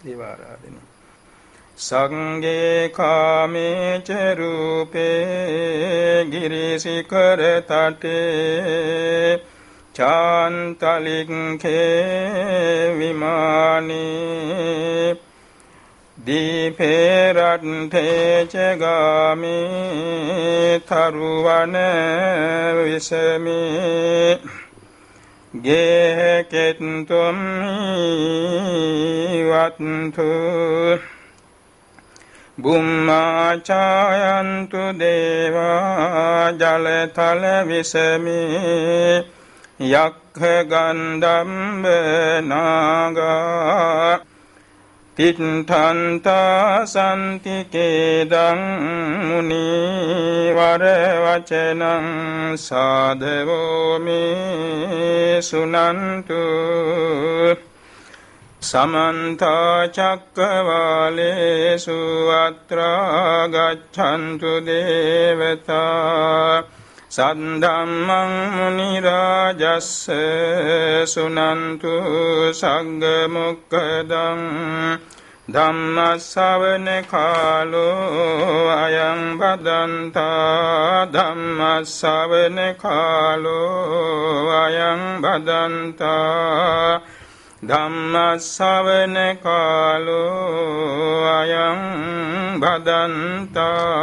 දේවාරාධන සංගේ කාමේ චරූපේ ගිරිසිකර තටේ චාන්තලික්ඛේ විමානේ දීපේ රට්ඨේ චගාමේ තරුවන විසමේ ගේ කෙත්තුම් වත්තු බුම්මාචායන්තු දේවා ජලතල විසමේ යක්ඛ ගන්ධම්බ නාගා තිට්ඨන්තා සම්තිකේදං මුනි වර වචනං සාදවෝ මේ සුනන්තු සමන්ත චක්කවාලේසු අත්‍රා ගච්ඡන්තු දේවතා සද්ධම්මං මුනි රාජස්ස සුනන්තු සංග මොක්කදං ධම්මස්සවන කාලෝ අයං බදන්තා ධම්මස්සවන කාලෝ අයං බදන්තා ධම්මස්සවන කාලෝ අයං බදන්තා